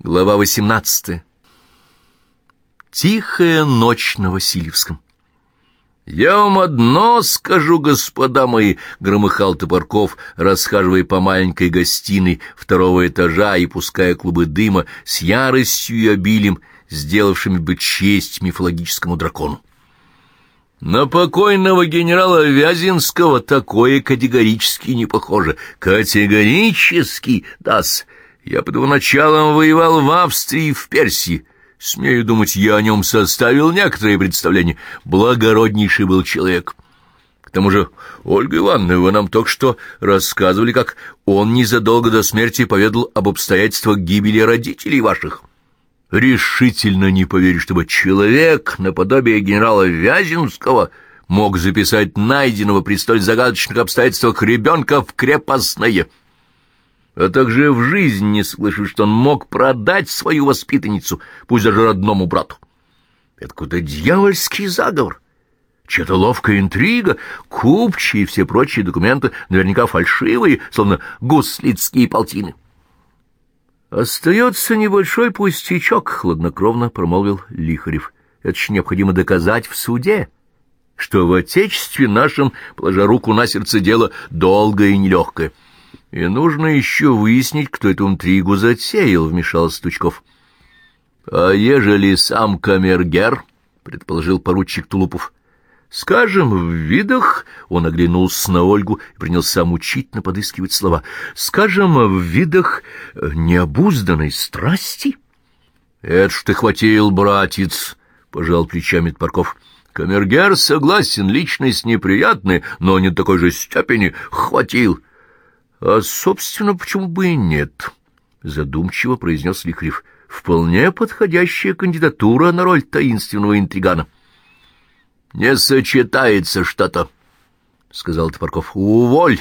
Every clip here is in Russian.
Глава 18. Тихая ночь на Васильевском. «Я вам одно скажу, господа мои!» — громыхал Топорков, расхаживая по маленькой гостиной второго этажа и пуская клубы дыма с яростью и обилием, сделавшими бы честь мифологическому дракону. На покойного генерала Вязинского такое категорически не похоже. Категорически, дас. Я под его началом воевал в Австрии и в Персии. Смею думать, я о нем составил некоторые представления. Благороднейший был человек. К тому же, Ольга Ивановна, вы нам только что рассказывали, как он незадолго до смерти поведал об обстоятельствах гибели родителей ваших. Решительно не поверю, чтобы человек наподобие генерала Вяземского мог записать найденного при столь загадочных обстоятельствах ребенка в крепостное а также в жизни не слышу, что он мог продать свою воспитанницу, пусть даже родному брату. Это какой-то дьявольский заговор, чья-то ловкая интрига, купчие и все прочие документы наверняка фальшивые, словно гуслицкие полтины. «Остается небольшой пустячок», — хладнокровно промолвил Лихарев. «Это ж необходимо доказать в суде, что в отечестве нашем, положа руку на сердце, дело долгое и нелегкое». И нужно еще выяснить, кто эту интригу затеял, — вмешался Тучков. — А ежели сам камергер, — предположил поручик Тулупов, — скажем, в видах, — он оглянулся на Ольгу и принялся мучительно подыскивать слова, — скажем, в видах э, необузданной страсти. — Это ж ты хватил, братец, — пожал плечами Тпарков. — Камергер согласен, личность неприятная, но не такой же степени хватил. — а, собственно, почему бы и нет? Задумчиво произнес Лихрев. Вполне подходящая кандидатура на роль таинственного интригана. Не сочетается что-то, сказал Топорков. Уволь!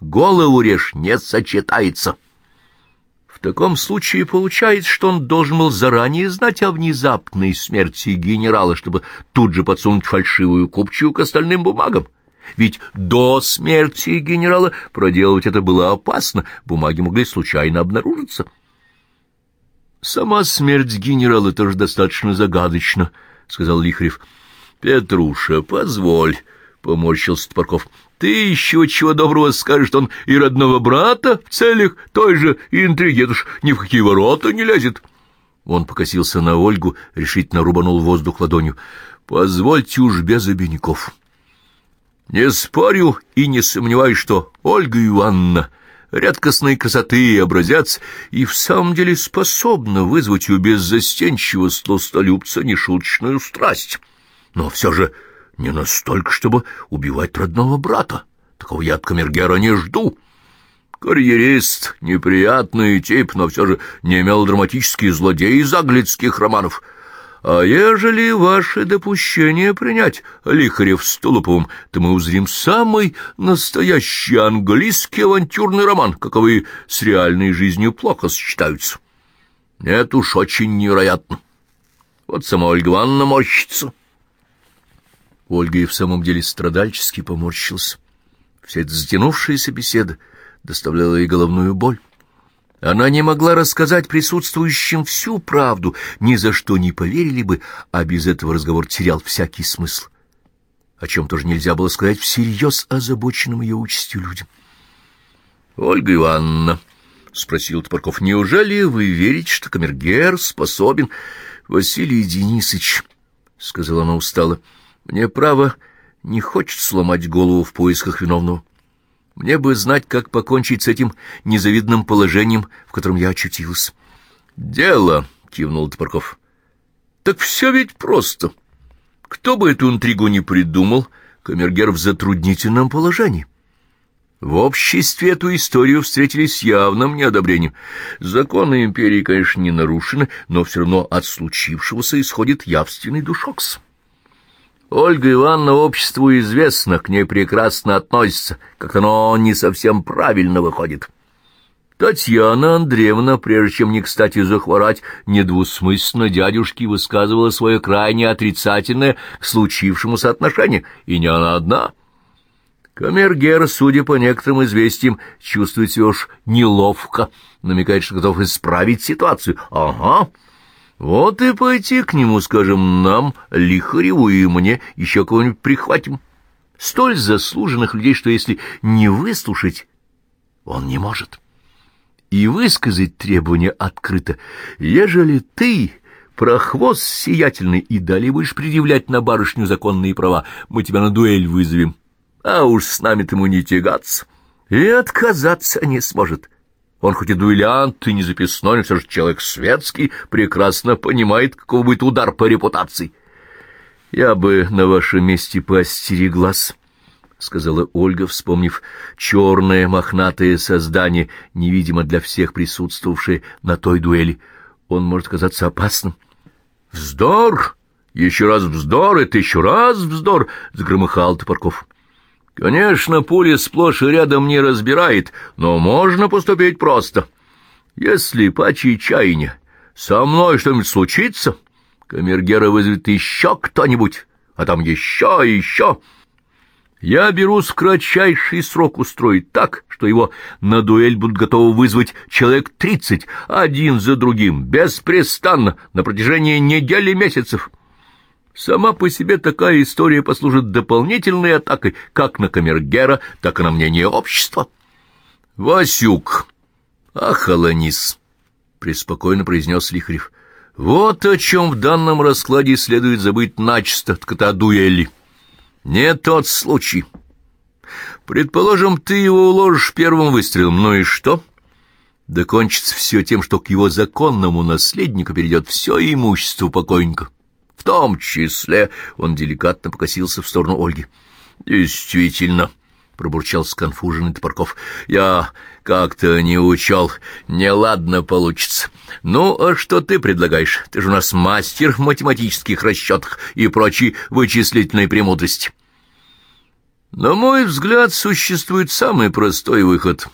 Голову режь, не сочетается. В таком случае получается, что он должен был заранее знать о внезапной смерти генерала, чтобы тут же подсунуть фальшивую купчую к остальным бумагам ведь до смерти генерала проделать это было опасно, бумаги могли случайно обнаружиться. «Сама смерть генерала тоже достаточно загадочна», — сказал Лихарев. «Петруша, позволь», — поморщился Топорков. «Ты еще чего доброго скажешь, что он и родного брата в целях той же интриги, это ж ни в какие ворота не лезет». Он покосился на Ольгу, решительно рубанул воздух ладонью. «Позвольте уж без обиняков». Не спорю и не сомневаюсь, что Ольга Ивановна редкостной красоты и образец и в самом деле способна вызвать у беззастенчивого сластолюбца нешуточную страсть. Но все же не настолько, чтобы убивать родного брата. Такого я от камергера не жду. Карьерист, неприятный тип, но все же не мелодраматический злодей из аглицких романов — а ежели ваше допущение принять, Лихарев с Тулуповым, то мы узрим самый настоящий английский авантюрный роман, каковы с реальной жизнью плохо сочетаются. Нет уж, очень невероятно. Вот сама Ольга Ивановна морщится. Ольга и в самом деле страдальчески поморщился. Вся эта затянувшаяся беседа доставляла ей головную боль. Она не могла рассказать присутствующим всю правду, ни за что не поверили бы, а без этого разговор терял всякий смысл. О чем тоже нельзя было сказать всерьез озабоченным ее участью людям. — Ольга Ивановна, — спросил Топорков, — неужели вы верите, что камергер способен... — Василий Денисович, — сказала она устало, — мне, право, не хочет сломать голову в поисках виновного. Мне бы знать, как покончить с этим незавидным положением, в котором я очутился. — Дело, — кивнул Топорков. — Так все ведь просто. Кто бы эту интригу не придумал, Камергер в затруднительном положении. В обществе эту историю встретили с явным неодобрением. Законы империи, конечно, не нарушены, но все равно от случившегося исходит явственный душокс. Ольга Ивановна обществу известна, к ней прекрасно относится, как оно не совсем правильно выходит. Татьяна Андреевна, прежде чем не кстати захворать, недвусмысленно дядюшке высказывала свое крайне отрицательное к случившемуся отношение, и не она одна. Камергер, судя по некоторым известиям, чувствует себя уж неловко, намекает, что готов исправить ситуацию. Ага. Вот и пойти к нему, скажем, нам, Лихареву и мне, еще кого-нибудь прихватим. Столь заслуженных людей, что если не выслушать, он не может. И высказать требования открыто. Ежели ты, прохвост сиятельный, и далее будешь предъявлять на барышню законные права, мы тебя на дуэль вызовем а уж с нами-то ему не тягаться. И отказаться не сможет. Он хоть и дуэлянт, и не записной, но все же человек светский, прекрасно понимает, каков будет удар по репутации. Я бы на вашем месте поостереглась, — сказала Ольга, вспомнив черное мохнатое создание, невидимо для всех присутствовавшее на той дуэли. Он может казаться опасным. — Вздор! Еще раз вздор, это еще раз вздор! — загромыхал Топорков. Конечно, пули сплошь и рядом не разбирает, но можно поступить просто. Если по чаяния со мной что-нибудь случится, камергера вызовет еще кто-нибудь, а там еще и еще. Я берусь в кратчайший срок устроить так, что его на дуэль будут готовы вызвать человек тридцать, один за другим, беспрестанно, на протяжении недели месяцев. Сама по себе такая история послужит дополнительной атакой как на Камергера, так и на мнение общества. — Васюк, ахаланис, — преспокойно произнес Лихарев. — Вот о чем в данном раскладе следует забыть начисто, так это дуэли. Не тот случай. Предположим, ты его уложишь первым выстрелом, ну и что? Докончится все тем, что к его законному наследнику перейдет все имущество покойника том числе...» — он деликатно покосился в сторону Ольги. «Действительно...» — пробурчал сконфуженный Топорков. «Я как-то не учел. Неладно получится. Ну, а что ты предлагаешь? Ты же у нас мастер в математических расчетах и прочей вычислительной премудрости». «На мой взгляд, существует самый простой выход»,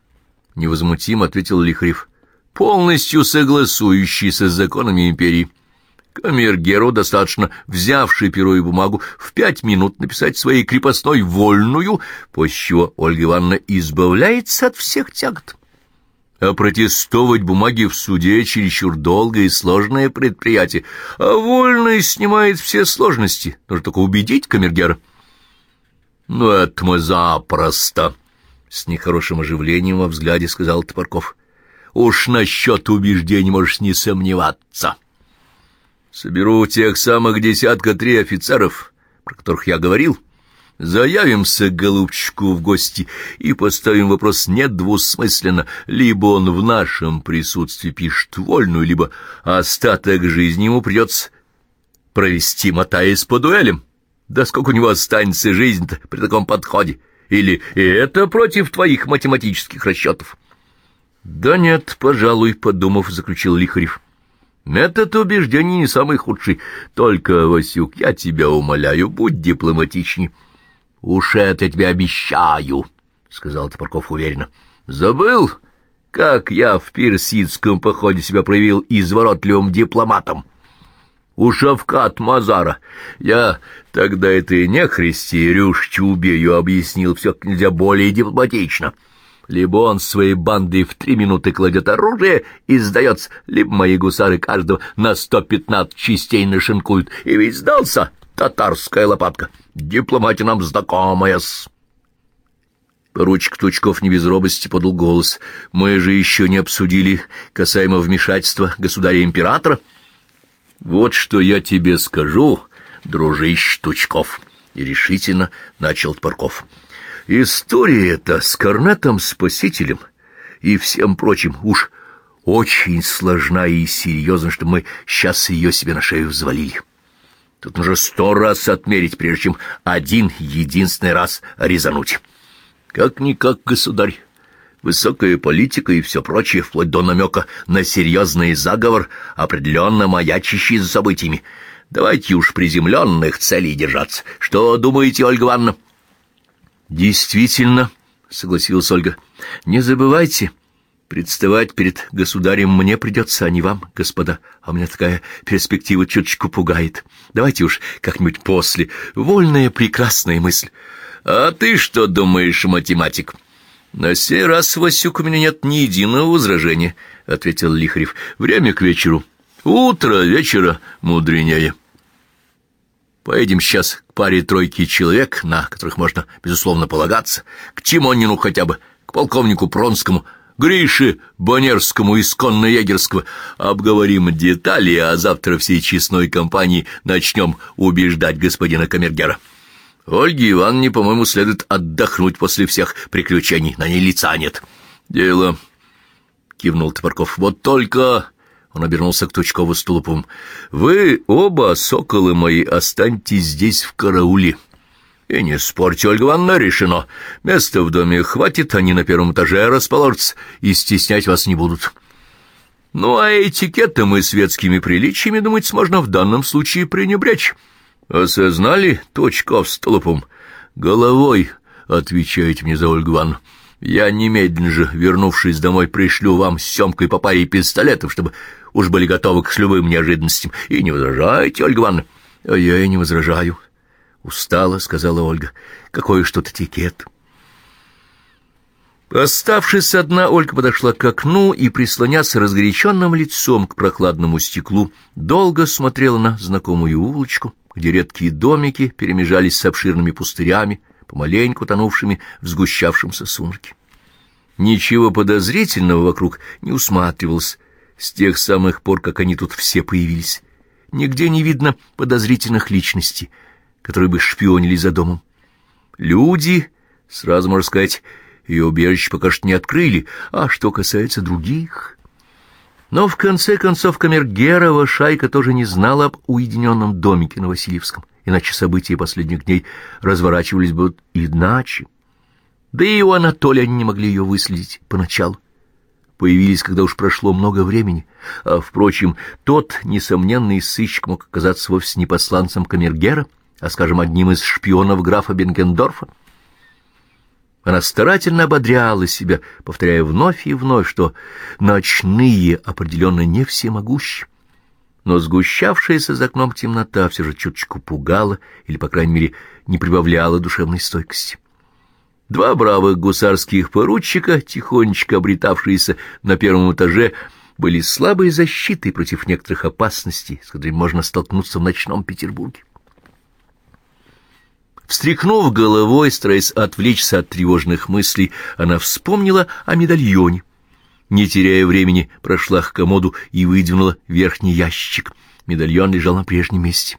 — невозмутимо ответил Лихарев, — «полностью согласующийся с законами империи». Камергеру достаточно, взявший перо и бумагу, в пять минут написать своей крепостной вольную, после чего Ольга Ивановна избавляется от всех тягот. А протестовать бумаги в суде чересчур долгое и сложное предприятие, а вольный снимает все сложности, нужно только убедить Камергера. «Ну, это мы запросто!» — с нехорошим оживлением во взгляде сказал Топорков. «Уж насчет убеждений можешь не сомневаться». Соберу тех самых десятка три офицеров, про которых я говорил, заявимся к голубчику в гости и поставим вопрос недвусмысленно. Либо он в нашем присутствии пишет вольную, либо остаток жизни ему придется провести, мотаясь по дуэлям. Да сколько у него останется жизнь-то при таком подходе? Или это против твоих математических расчетов? — Да нет, пожалуй, — подумав, заключил Лихарев. — Метод убеждений не самый худший. Только, Васюк, я тебя умоляю, будь дипломатичней. — Уж это тебе обещаю, — сказал Топорков уверенно. — Забыл, как я в персидском походе себя проявил изворотливым дипломатом? У Шавкат Мазара. Я тогда этой нехристи Рюшчу убею объяснил все нельзя более дипломатично. — либо он своей бандой в три минуты кладет оружие и сдается, либо мои гусары каждого на сто пятнадцать частей нашинкуют. И ведь сдался татарская лопатка. Дипломатия нам знакомая-с. Поручик Тучков не без робости подал голос. «Мы же еще не обсудили касаемо вмешательства государя-императора». «Вот что я тебе скажу, дружище Тучков», — и решительно начал Тпарков. История эта с Корнетом-спасителем и всем прочим уж очень сложна и серьезна, что мы сейчас ее себе на шею взвалили. Тут нужно сто раз отмерить, прежде чем один единственный раз резануть. Как-никак, государь, высокая политика и все прочее, вплоть до намека на серьезный заговор, определенно маячащий за событиями. Давайте уж приземленных целей держаться. Что думаете, Ольга Ивановна? «Действительно», — согласилась Ольга, — «не забывайте, представать перед государем мне придется, а не вам, господа, а меня такая перспектива чуточку пугает. Давайте уж как-нибудь после. Вольная прекрасная мысль. «А ты что думаешь, математик?» «На сей раз, Васюк, у меня нет ни единого возражения», — ответил Лихарев. «Время к вечеру. Утро вечера мудренее». Поедем сейчас паре тройки человек, на которых можно, безусловно, полагаться, к Тимонину хотя бы, к полковнику Пронскому, Грише Бонерскому из конно-егерского. Обговорим детали, а завтра всей честной компании начнем убеждать господина Камергера. Ольге Ивановне, по-моему, следует отдохнуть после всех приключений. На ней лица нет. Дело, — кивнул Топорков. Вот только... Он обернулся к Тучкову с Тулуповым. «Вы оба, соколы мои, останьтесь здесь в карауле. И не спорьте, Ольга Ивановна, решено. Места в доме хватит, они на первом этаже расположатся и стеснять вас не будут». Ну, а этикетом и светскими приличиями, думать, можно в данном случае пренебречь. Осознали, Точков с Тулуповым? Головой отвечаете мне за Ольгу Ивановну. Я немедленно же, вернувшись домой, пришлю вам с Семкой по паре пистолетов, чтобы уж были готовы к любым неожиданностям. И не возражайте, Ольга Ивановна. — А я и не возражаю. — Устала, — сказала Ольга. — Какой уж тут этикет. Оставшись одна, Ольга подошла к окну и, прислонясь разгоряченным лицом к прохладному стеклу, долго смотрела на знакомую улочку, где редкие домики перемежались с обширными пустырями, помаленьку тонувшими в сгущавшемся сумраке. Ничего подозрительного вокруг не усматривалось с тех самых пор, как они тут все появились. Нигде не видно подозрительных личностей, которые бы шпионили за домом. Люди, сразу можно сказать, ее убежище пока что не открыли, а что касается других... Но в конце концов Камергерова шайка тоже не знала об уединенном домике на Васильевском иначе события последних дней разворачивались бы иначе. Да и у Анатолия они не могли ее выследить поначалу. Появились, когда уж прошло много времени, а, впрочем, тот несомненный сыщик мог оказаться вовсе не посланцем Камергера, а, скажем, одним из шпионов графа Бенгендорфа. Она старательно ободряла себя, повторяя вновь и вновь, что ночные определенно не всемогущи но сгущавшаяся за окном темнота все же чуточку пугала или, по крайней мере, не прибавляла душевной стойкости. Два бравых гусарских поручика, тихонечко обретавшиеся на первом этаже, были слабой защитой против некоторых опасностей, с которыми можно столкнуться в ночном Петербурге. Встряхнув головой, стараясь отвлечься от тревожных мыслей, она вспомнила о медальоне — не теряя времени, прошла к комоду и выдвинула верхний ящик. Медальон лежал на прежнем месте.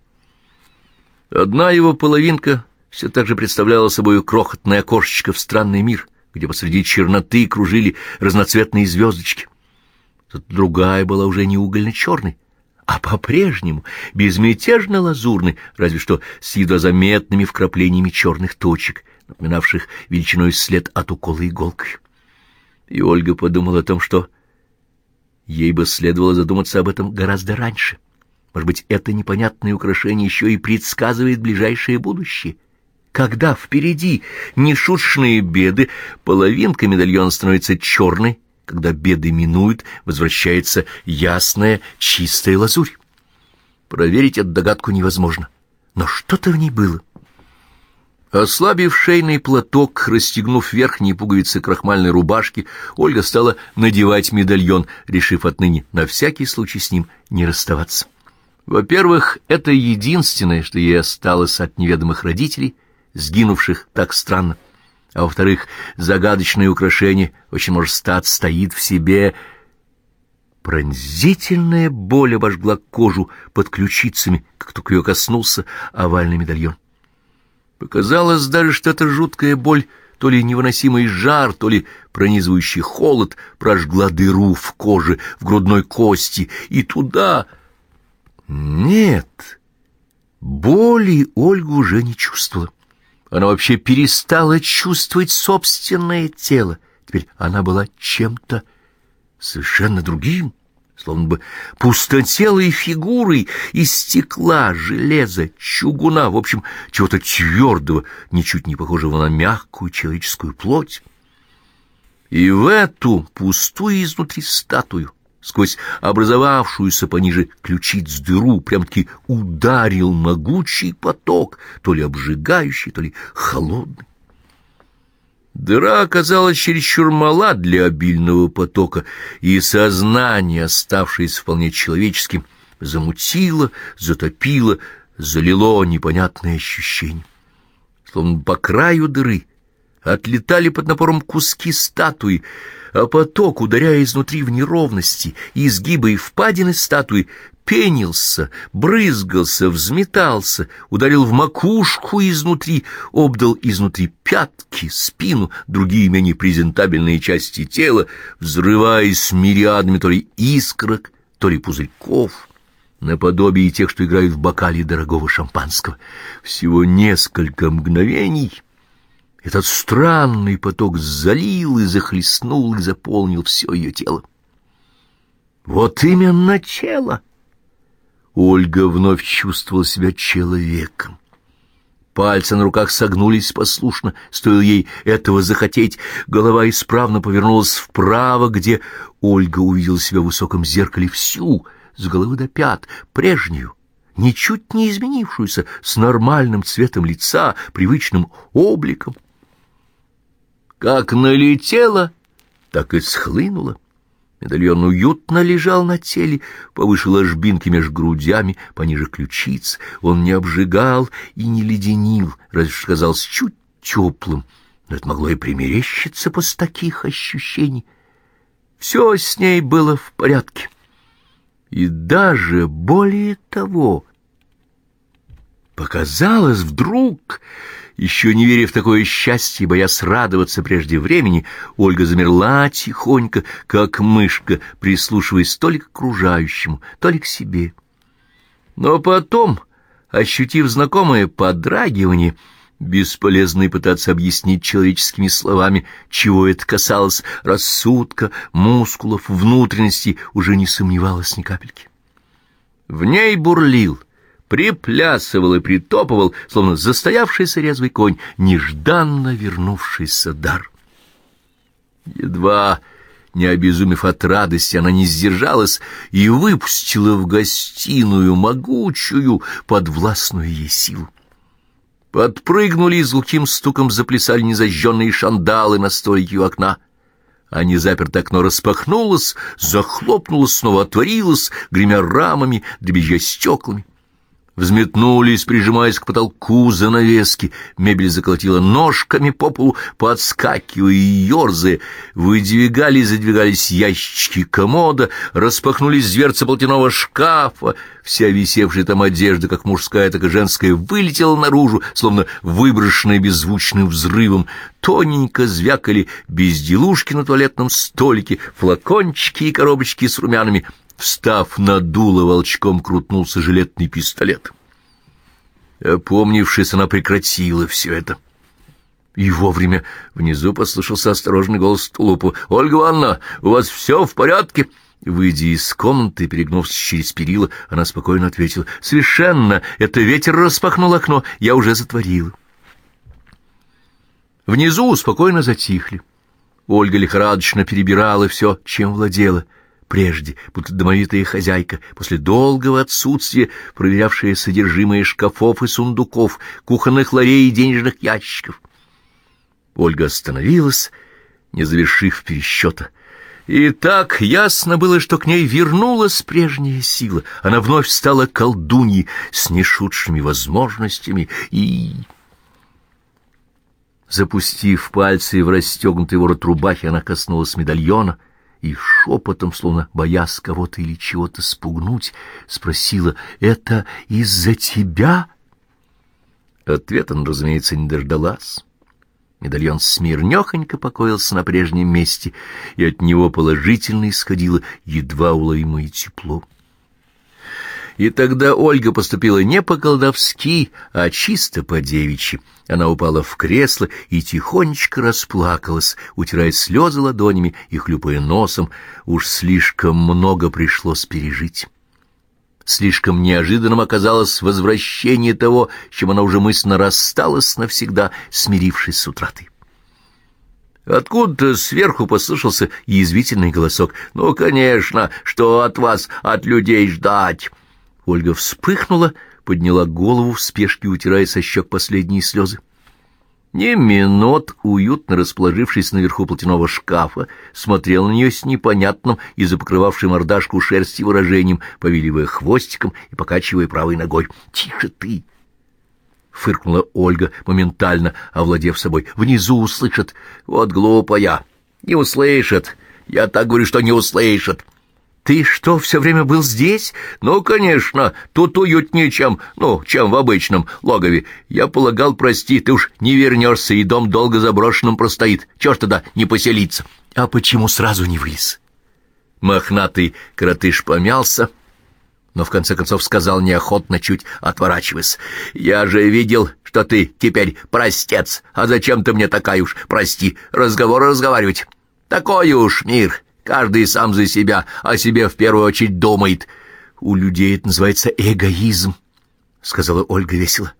Одна его половинка все так же представляла собой крохотное окошечко в странный мир, где посреди черноты кружили разноцветные звездочки. Тут другая была уже не угольно-черной, а по-прежнему безмятежно лазурной, разве что с едва заметными вкраплениями черных точек, напоминавших величиной след от укола иголкой. И Ольга подумала о том, что ей бы следовало задуматься об этом гораздо раньше. Может быть, это непонятное украшение еще и предсказывает ближайшее будущее. Когда впереди нешуточные беды, половинка медальона становится черной, когда беды минуют, возвращается ясная, чистая лазурь. Проверить эту догадку невозможно, но что-то в ней было. Ослабив шейный платок, расстегнув верхние пуговицы крахмальной рубашки, Ольга стала надевать медальон, решив отныне на всякий случай с ним не расставаться. Во-первых, это единственное, что ей осталось от неведомых родителей, сгинувших так странно. А во-вторых, загадочное украшение, очень может стать, стоит в себе... Пронзительная боль обожгла кожу под ключицами, как только ее коснулся овальный медальон. Показалось даже, что эта жуткая боль, то ли невыносимый жар, то ли пронизывающий холод, прожгла дыру в коже, в грудной кости, и туда... Нет, боли Ольга уже не чувствовала. Она вообще перестала чувствовать собственное тело. Теперь она была чем-то совершенно другим словно бы пустотелой фигурой из стекла, железа, чугуна, в общем, чего-то твердого, ничуть не похожего на мягкую человеческую плоть. И в эту пустую изнутри статую, сквозь образовавшуюся пониже ключиц дыру, прям-таки ударил могучий поток, то ли обжигающий, то ли холодный. Дыра оказалась чересчур мала для обильного потока, и сознание, оставшееся вполне человеческим, замутило, затопило, залило непонятное ощущение. Словно по краю дыры отлетали под напором куски статуи, а поток, ударяя изнутри в неровности, изгибы и впадины статуи, пенился, брызгался, взметался, ударил в макушку изнутри, обдал изнутри пятки, спину, другие менее презентабельные части тела, взрываясь мириадами то ли искрок, то ли пузырьков, наподобие тех, что играют в бокале дорогого шампанского. Всего несколько мгновений — этот странный поток залил и захлестнул и заполнил все ее тело. Вот именно тело! Ольга вновь чувствовала себя человеком. Пальцы на руках согнулись послушно, стоило ей этого захотеть. Голова исправно повернулась вправо, где Ольга увидела себя в высоком зеркале всю, с головы до пят, прежнюю, ничуть не изменившуюся, с нормальным цветом лица, привычным обликом. Как налетела, так и схлынула. Медальон уютно лежал на теле, повыше ложбинки меж грудями, пониже ключиц. Он не обжигал и не леденил, разве что казался чуть теплым. Но это могло и примерещиться после таких ощущений. Все с ней было в порядке. И даже более того, показалось вдруг, еще не веря в такое счастье, боясь радоваться прежде времени, Ольга замерла тихонько, как мышка, прислушиваясь то ли к окружающему, то ли к себе. Но потом, ощутив знакомое подрагивание, бесполезно и пытаться объяснить человеческими словами, чего это касалось, рассудка, мускулов, внутренности, уже не сомневалась ни капельки. В ней бурлил — приплясывал и притопывал, словно застоявшийся резвый конь, нежданно вернувшийся дар. Едва не обезумев от радости, она не сдержалась и выпустила в гостиную могучую, подвластную ей силу. Подпрыгнули и с глухим стуком заплясали незажженные шандалы на столике у окна. А незапертое окно распахнулось, захлопнулось, снова отворилось, гремя рамами, дребезжа стеклами взметнулись, прижимаясь к потолку занавески. Мебель заколотила ножками по полу, подскакивая и ерзая. И задвигались ящички комода, распахнулись дверцы платяного шкафа. Вся висевшая там одежда, как мужская, так и женская, вылетела наружу, словно выброшенная беззвучным взрывом. Тоненько звякали безделушки на туалетном столике, флакончики и коробочки с румянами — Встав на дуло, волчком крутнулся жилетный пистолет. Опомнившись, она прекратила все это. И вовремя внизу послышался осторожный голос Тулупу. «Ольга Ивановна, у вас все в порядке?» Выйдя из комнаты, перегнувшись через перила, она спокойно ответила. «Совершенно! Это ветер распахнул окно, я уже затворила». Внизу спокойно затихли. Ольга лихорадочно перебирала все, чем владела — прежде, будто домовитая хозяйка, после долгого отсутствия, проверявшая содержимое шкафов и сундуков, кухонных ларей и денежных ящиков. Ольга остановилась, не завершив пересчета. И так ясно было, что к ней вернулась прежняя сила. Она вновь стала колдуньей с нешутшими возможностями и... Запустив пальцы в расстегнутый ворот рубахи, она коснулась медальона — и шепотом, словно боясь кого-то или чего-то спугнуть, спросила «Это из-за тебя?» Ответа он, разумеется, не дождалась. Медальон смирнёхонько покоился на прежнем месте, и от него положительно исходило едва уловимое тепло. И тогда Ольга поступила не по-колдовски, а чисто по-девичьи. Она упала в кресло и тихонечко расплакалась, утирая слезы ладонями и хлюпая носом. Уж слишком много пришлось пережить. Слишком неожиданным оказалось возвращение того, с чем она уже мысленно рассталась навсегда, смирившись с утратой. Откуда-то сверху послышался язвительный голосок. «Ну, конечно, что от вас, от людей ждать?» Ольга вспыхнула, подняла голову в спешке, утирая со щек последние слезы. Неминот, уютно расположившись наверху платяного шкафа, смотрел на нее с непонятным и запокрывавшим мордашку шерсти выражением, повиливая хвостиком и покачивая правой ногой. «Тише ты!» — фыркнула Ольга, моментально овладев собой. «Внизу услышат. Вот глупая. Не услышат. Я так говорю, что не услышат». «Ты что, все время был здесь?» «Ну, конечно, тут уютнее, чем, ну, чем в обычном логове. Я полагал, прости, ты уж не вернешься, и дом долго заброшенным простоит. Чего ж тогда не поселиться?» «А почему сразу не вылез?» Мохнатый кротыш помялся, но в конце концов сказал неохотно, чуть отворачиваясь. «Я же видел, что ты теперь простец, а зачем ты мне такая уж, прости, разговор разговаривать? Такой уж мир!» Каждый сам за себя, о себе в первую очередь думает. У людей это называется эгоизм, — сказала Ольга весело.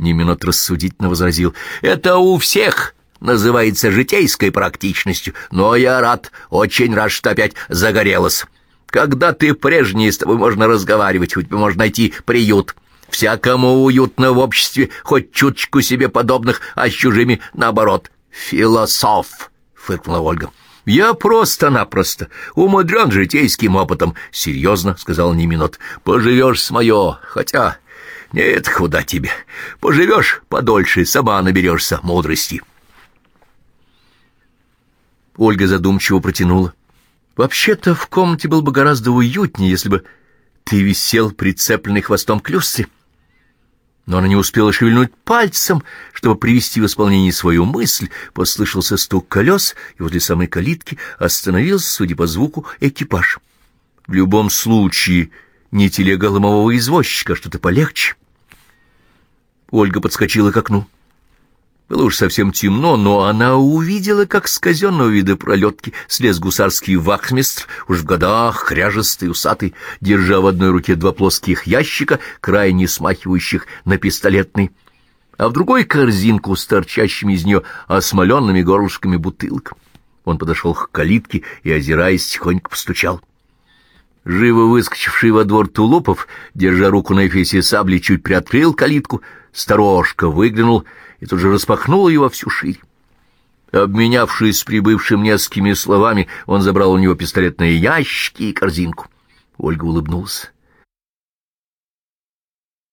Неминот рассудительно возразил. Это у всех называется житейской практичностью, но я рад, очень рад, что опять загорелась. Когда ты прежний, с тобой можно разговаривать, тебя можно найти приют. Всякому уютно в обществе, хоть чуточку себе подобных, а с чужими наоборот. Философ, — фыркнула Ольга. «Я просто-напросто умудрен житейским опытом», — серьезно сказал Неминот. «Поживешь с мое, хотя нет, куда тебе. Поживешь подольше, сама наберешься мудрости». Ольга задумчиво протянула. «Вообще-то в комнате было бы гораздо уютнее, если бы ты висел прицепленный хвостом к люстре» но она не успела шевельнуть пальцем, чтобы привести в исполнение свою мысль. Послышался стук колес, и возле самой калитки остановился, судя по звуку, экипаж. В любом случае, не телега ломового извозчика, а что-то полегче. Ольга подскочила к окну. Было уж совсем темно, но она увидела, как с казенного вида пролетки слез гусарский вахмистр, уж в годах, кряжестый, усатый, держа в одной руке два плоских ящика, крайне смахивающих на пистолетный, а в другой корзинку с торчащими из нее осмоленными горлышками бутылок. Он подошел к калитке и, озираясь, тихонько постучал. Живо выскочивший во двор Тулупов, держа руку на эфесе сабли, чуть приоткрыл калитку, сторожка выглянул — и тут же распахнул его всю ширь. Обменявшись с прибывшим несколькими словами, он забрал у него пистолетные ящики и корзинку. Ольга улыбнулась.